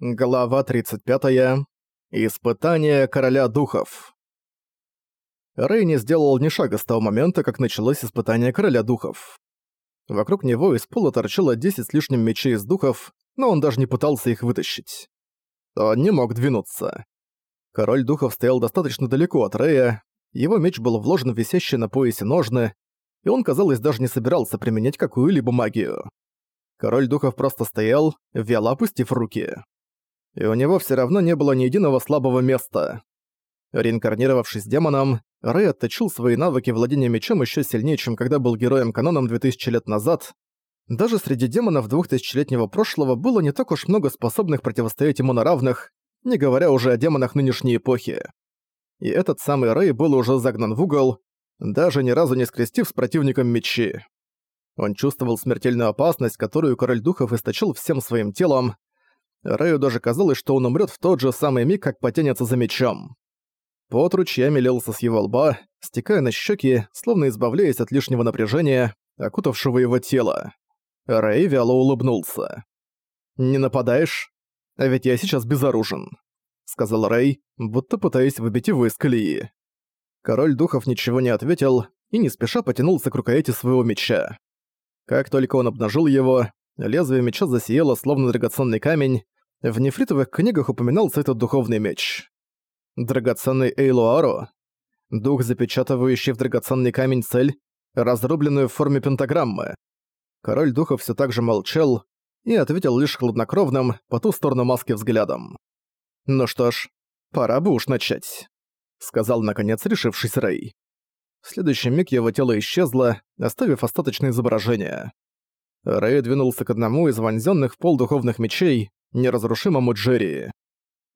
Глава 35. Испытание Короля Духов. Рэй не сделал ни шага с того момента, как началось испытание Короля Духов. Вокруг него из пола торчало 10 с лишним мечей из духов, но он даже не пытался их вытащить. Он не мог двинуться. Король Духов стоял достаточно далеко от Рэя, его меч был вложен в висящие на поясе ножны, и он, казалось, даже не собирался применять какую-либо магию. Король Духов просто стоял, вяло опустив руки и у него все равно не было ни единого слабого места. Реинкарнировавшись демоном, Рэй отточил свои навыки владения мечом еще сильнее, чем когда был героем-каноном 2000 лет назад. Даже среди демонов двухтысячелетнего прошлого было не так уж много способных противостоять ему на равных, не говоря уже о демонах нынешней эпохи. И этот самый Рэй был уже загнан в угол, даже ни разу не скрестив с противником мечи. Он чувствовал смертельную опасность, которую Король Духов источил всем своим телом, Рэю даже казалось, что он умрет в тот же самый миг, как потянется за мечом. Пот ручьями лился с его лба, стекая на щеки, словно избавляясь от лишнего напряжения, окутавшего его тело. Рэй вяло улыбнулся. «Не нападаешь? А ведь я сейчас безоружен», — сказал Рэй, будто пытаясь выбить его из колеи. Король духов ничего не ответил и не спеша потянулся к рукояти своего меча. Как только он обнажил его, Лезвие меча засияло, словно драгоценный камень. В нефритовых книгах упоминался этот духовный меч. Драгоценный Эйлуаро. Дух, запечатывающий в драгоценный камень цель, разрубленную в форме пентаграммы. Король духов все так же молчал и ответил лишь хладнокровным, по ту сторону маски взглядом. «Ну что ж, пора бы уж начать», — сказал наконец решившись Рэй. В следующий миг его тело исчезло, оставив остаточное изображение. Рэй двинулся к одному из вонзённых в пол духовных мечей, неразрушимому Джерри.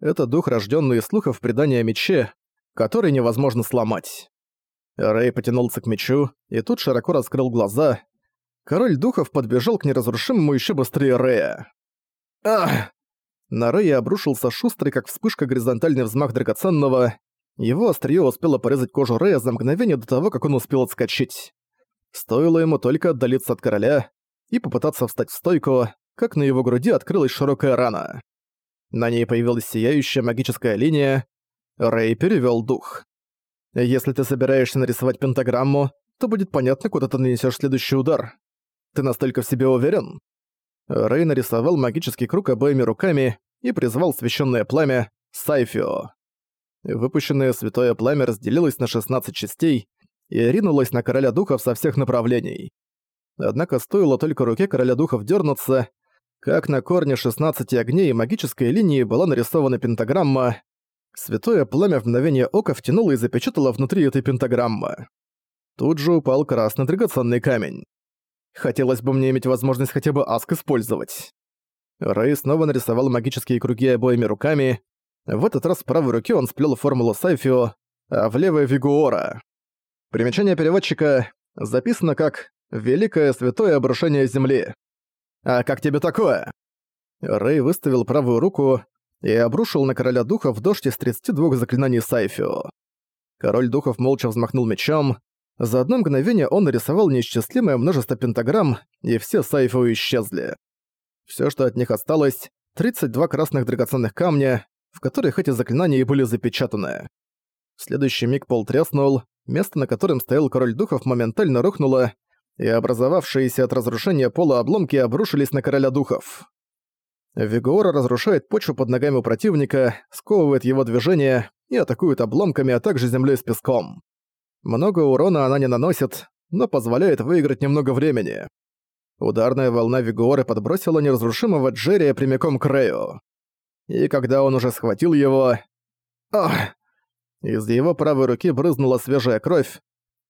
Это дух, рождённый из слухов предания о мече, который невозможно сломать. Рэй потянулся к мечу и тут широко раскрыл глаза. Король духов подбежал к неразрушимому ещё быстрее Рэя. Ах! На Рэя обрушился шустрый, как вспышка, горизонтальный взмах драгоценного. Его остриё успело порезать кожу Рэя за мгновение до того, как он успел отскочить. Стоило ему только отдалиться от короля, и попытаться встать в стойку, как на его груди открылась широкая рана. На ней появилась сияющая магическая линия. Рэй перевёл дух. «Если ты собираешься нарисовать пентаграмму, то будет понятно, куда ты нанесёшь следующий удар. Ты настолько в себе уверен?» Рэй нарисовал магический круг обоими руками и призвал священное пламя Сайфио. Выпущенное святое пламя разделилось на 16 частей и ринулось на короля духов со всех направлений. Однако стоило только руке короля духов дернуться, как на корне 16 огней и магической линии была нарисована пентаграмма. Святое пламя в мгновение ока втянуло и запечатало внутри этой пентаграммы. Тут же упал красный драгоценный камень. Хотелось бы мне иметь возможность хотя бы аск использовать. Рэй снова нарисовал магические круги обоими руками. В этот раз в правой руке он сплел формулу Сайфио, а в левой — Вигуора. Примечание переводчика записано как Великое святое обрушение земли. А как тебе такое? Рэй выставил правую руку и обрушил на короля духов дождь из 32 заклинаний Сайфио. Король духов молча взмахнул мечом. За одно мгновение он нарисовал неисчислимое множество пентаграмм, и все Сайфио исчезли. Все, что от них осталось, 32 красных драгоценных камня, в которых эти заклинания и были запечатаны. В следующий миг пол треснул, место, на котором стоял король духов, моментально рухнуло, и образовавшиеся от разрушения пола обломки обрушились на короля духов. Вигуора разрушает почву под ногами у противника, сковывает его движение и атакует обломками, а также землей с песком. Много урона она не наносит, но позволяет выиграть немного времени. Ударная волна Вигуоры подбросила неразрушимого Джерри прямиком к Рэю. И когда он уже схватил его... Ах! Из его правой руки брызнула свежая кровь,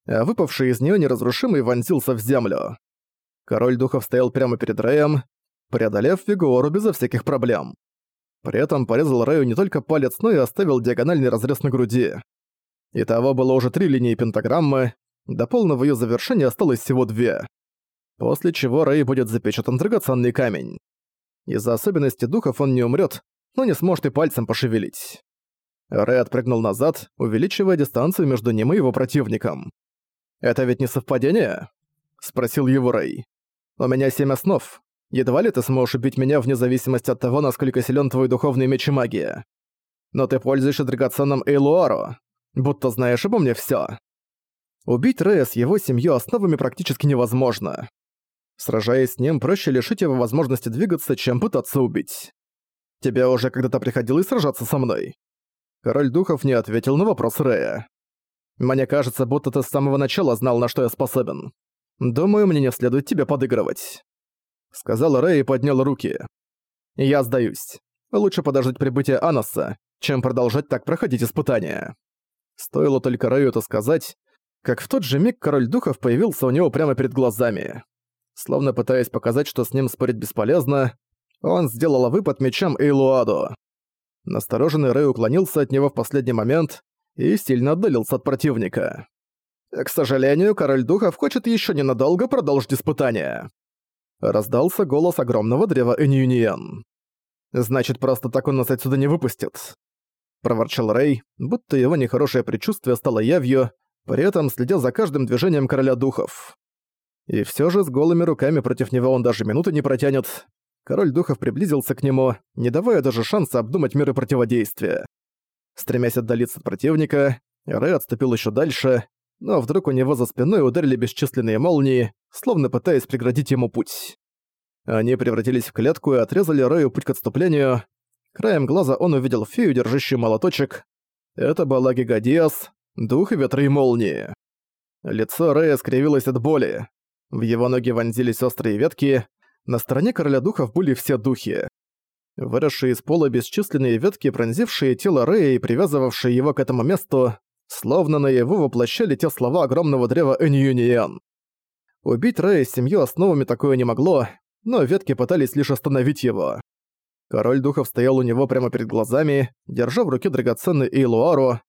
а выпавший из нее неразрушимый вонзился в землю. Король духов стоял прямо перед Рэем, преодолев фигуру безо всяких проблем. При этом порезал Рэю не только палец, но и оставил диагональный разрез на груди. Итого было уже три линии пентаграммы, до полного ее завершения осталось всего две. После чего Рэй будет запечатан драгоценный камень. Из-за особенностей духов он не умрет, но не сможет и пальцем пошевелить. Рэй отпрыгнул назад, увеличивая дистанцию между ним и его противником. «Это ведь не совпадение?» — спросил его Рэй. «У меня семь основ. Едва ли ты сможешь убить меня вне зависимости от того, насколько силен твой духовный меч и магия. Но ты пользуешься драгоценным Эйлуару, будто знаешь обо мне всё. Убить Рэя с его семьей основами практически невозможно. Сражаясь с ним, проще лишить его возможности двигаться, чем пытаться убить. Тебе уже когда-то приходилось сражаться со мной? Король Духов не ответил на вопрос Рэя. Мне кажется, будто ты с самого начала знал, на что я способен. Думаю, мне не следует тебе подыгрывать. Сказал Рэй и поднял руки. Я сдаюсь. Лучше подождать прибытия Анаса, чем продолжать так проходить испытания. Стоило только Рэю это сказать, как в тот же миг король духов появился у него прямо перед глазами. Словно пытаясь показать, что с ним спорить бесполезно, он сделал выпад мечом Эйлуаду. Настороженный Рэй уклонился от него в последний момент и сильно отдалился от противника. «К сожалению, король духов хочет еще ненадолго продолжить испытание». Раздался голос огромного древа Эньюниен. «Значит, просто так он нас отсюда не выпустит». Проворчал Рэй, будто его нехорошее предчувствие стало явью, при этом следя за каждым движением короля духов. И все же с голыми руками против него он даже минуты не протянет. Король духов приблизился к нему, не давая даже шанса обдумать меры противодействия. Стремясь отдалиться от противника, Рэй отступил еще дальше, но вдруг у него за спиной ударили бесчисленные молнии, словно пытаясь преградить ему путь. Они превратились в клетку и отрезали Рэю путь к отступлению. Краем глаза он увидел фею, держащую молоточек. Это была Гигадиас, дух ветра и молнии. Лицо Рэя скривилось от боли. В его ноги вонзились острые ветки, на стороне короля духов были все духи. Выросшие из пола бесчисленные ветки, пронзившие тело Рэя и привязывавшие его к этому месту, словно на его воплощали те слова огромного древа Эньюниен. Убить Рэя с семью основами такое не могло, но ветки пытались лишь остановить его. Король духов стоял у него прямо перед глазами, держа в руке драгоценный Эйлуару.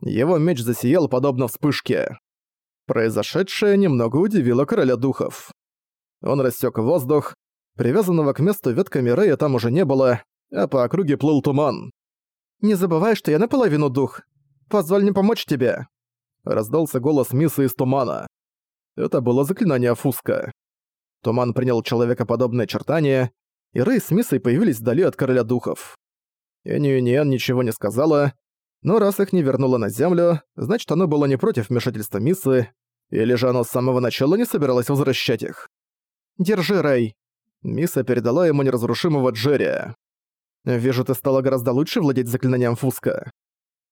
Его меч засиял подобно вспышке. Произошедшее немного удивило короля духов. Он рассек воздух, привязанного к месту ветками Рэя там уже не было, а по округе плыл туман. «Не забывай, что я наполовину дух. Позволь мне помочь тебе!» Раздался голос Мисы из тумана. Это было заклинание Фуска. Туман принял человекоподобное очертание, и Рэй с Мисой появились вдали от короля духов. Энюниен ничего не сказала, но раз их не вернуло на землю, значит оно было не против вмешательства Мисы, или же оно с самого начала не собиралось возвращать их. «Держи, Рэй!» Миса передала ему неразрушимого Джерри. «Вижу, ты стала гораздо лучше владеть заклинанием Фуска».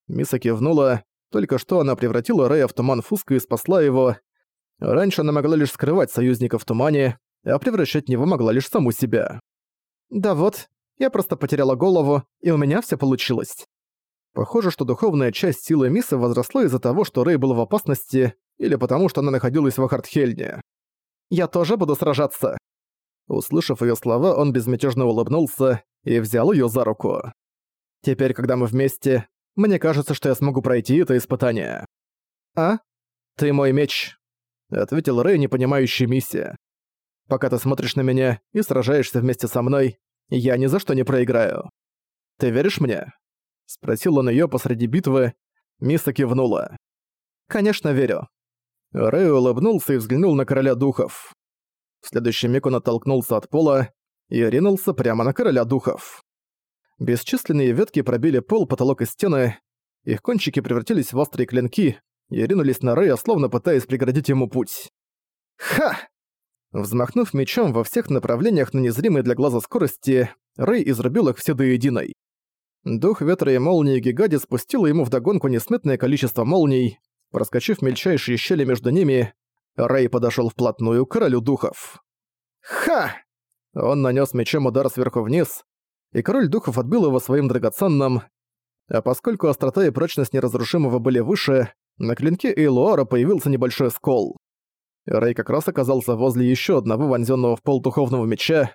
Миса кивнула, только что она превратила Рэя в туман Фуска и спасла его. Раньше она могла лишь скрывать союзника в тумане, а превращать в него могла лишь саму себя. «Да вот, я просто потеряла голову, и у меня все получилось». Похоже, что духовная часть силы Мисы возросла из-за того, что Рэй был в опасности, или потому, что она находилась в Ахартхельне. «Я тоже буду сражаться». Услышав её слова, он безмятежно улыбнулся и взял её за руку. «Теперь, когда мы вместе, мне кажется, что я смогу пройти это испытание». «А? Ты мой меч», — ответил Рэй, не понимающий миссия. «Пока ты смотришь на меня и сражаешься вместе со мной, я ни за что не проиграю. Ты веришь мне?» Спросил он её посреди битвы. Миса кивнула. «Конечно, верю». Рэй улыбнулся и взглянул на короля духов. В следующий миг он оттолкнулся от пола и ринулся прямо на короля духов. Бесчисленные ветки пробили пол, потолок и стены, их кончики превратились в острые клинки и ринулись на Рэя, словно пытаясь преградить ему путь. «Ха!» Взмахнув мечом во всех направлениях на незримой для глаза скорости, Рэй изрубил их все до единой. Дух ветра и молнии Гигади спустила ему вдогонку несметное количество молний. Проскочив мельчайшие щели между ними, Рэй подошёл вплотную к королю духов. «Ха!» Он нанёс мечом удар сверху вниз, и король духов отбил его своим драгоценным. А поскольку острота и прочность неразрушимого были выше, на клинке Эйлуара появился небольшой скол. Рэй как раз оказался возле ещё одного вонзённого в пол духовного меча.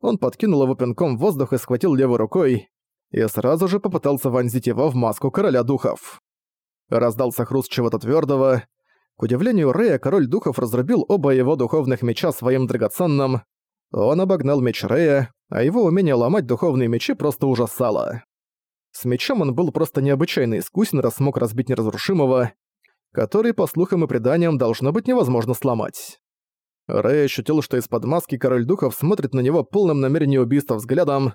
Он подкинул его пинком в воздух и схватил левой рукой, и сразу же попытался вонзить его в маску короля духов. Раздался хруст чего-то твёрдого. К удивлению Рэя, король духов разрубил оба его духовных меча своим драгоценным. Он обогнал меч Рэя, а его умение ломать духовные мечи просто ужасало. С мечом он был просто необычайно искусен, раз смог разбить неразрушимого, который, по слухам и преданиям, должно быть невозможно сломать. Рэй ощутил, что из-под маски король духов смотрит на него полным намерением убийства взглядом.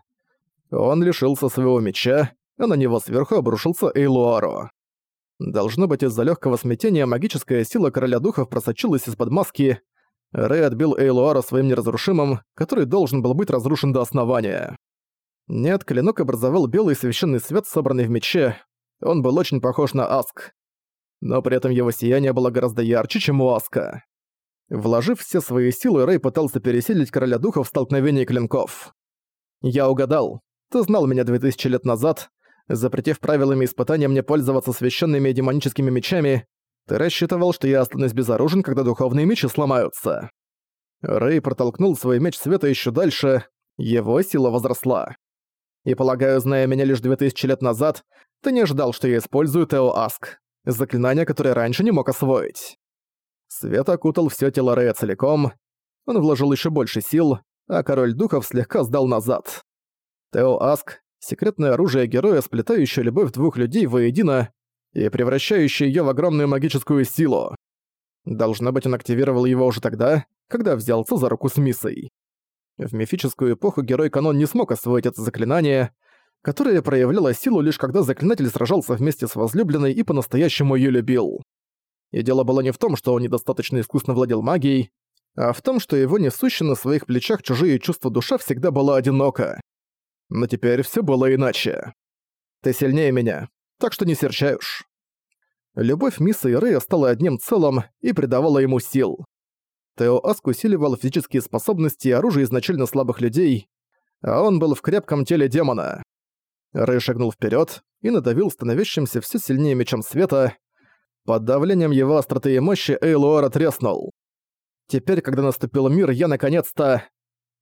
Он лишился своего меча, а на него сверху обрушился Эйлуаро. Должно быть, из-за легкого смятения магическая сила короля духов просочилась из-под маски. Рэй отбил Эйлуара своим неразрушимым, который должен был быть разрушен до основания. Нет, клинок образовал белый священный свет, собранный в мече. Он был очень похож на Аск. Но при этом его сияние было гораздо ярче, чем у Аска. Вложив все свои силы, Рэй пытался пересилить короля духов в столкновении клинков. «Я угадал. Ты знал меня 2000 лет назад, запретив правилами испытания мне пользоваться священными и демоническими мечами, ты рассчитывал, что я останусь безоружен, когда духовные мечи сломаются. Рэй протолкнул свой меч света еще дальше, его сила возросла. И полагаю, зная меня лишь 2000 лет назад, ты не ждал, что я использую Тео Аск, заклинание, которое раньше не мог освоить. Свет окутал все тело Рэя целиком, он вложил еще больше сил, а король духов слегка сдал назад. Тео Аск секретное оружие героя, сплетающее любовь двух людей воедино и превращающее её в огромную магическую силу. Должно быть, он активировал его уже тогда, когда взялся за руку с Миссой. В мифическую эпоху герой Канон не смог освоить это заклинание, которое проявляло силу лишь когда заклинатель сражался вместе с возлюбленной и по-настоящему её любил. И дело было не в том, что он недостаточно искусно владел магией, а в том, что его несущая на своих плечах чужие чувства душа всегда была одинока. Но теперь все было иначе. Ты сильнее меня, так что не серчай уж. Любовь Мисса и Рэя стала одним целым и придавала ему сил. Тео Аск усиливал физические способности и оружие изначально слабых людей, а он был в крепком теле демона. Рэй шагнул вперед и надавил становящимся все сильнее мечом света. Под давлением его остроты и мощи Эйлуора треснул. Теперь, когда наступил мир, я наконец-то...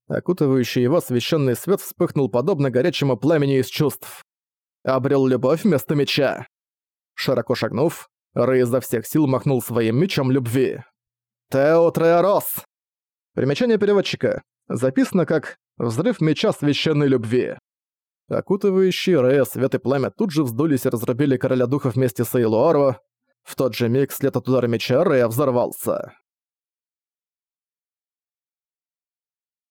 Окутывающий его священный свет вспыхнул подобно горячему пламени из чувств. Обрел любовь вместо меча. Широко шагнув, Рэй изо всех сил махнул своим мечом любви. «Тео Треорос!» Примечание переводчика. Записано как «Взрыв меча священной любви». Окутывающие Рэя свет и пламя тут же вздулись и разрубили короля духа вместе с Эйлуаро. В тот же миг след от удара меча Рэя взорвался.